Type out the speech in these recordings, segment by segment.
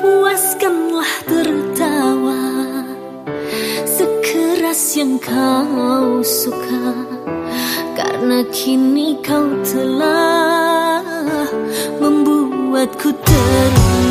Puaskanlah tertawa Sekeras yang kau suka Karena kini kau telah membuatku terang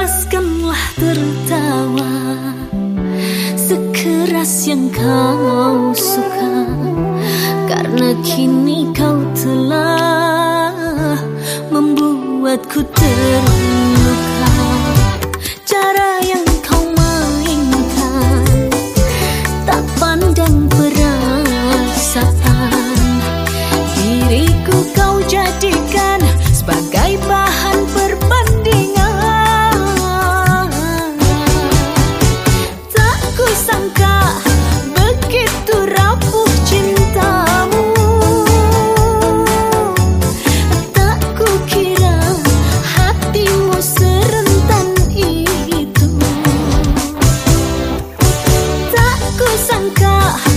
Puaskanlah tertawa Sekeras yang kau suka. angka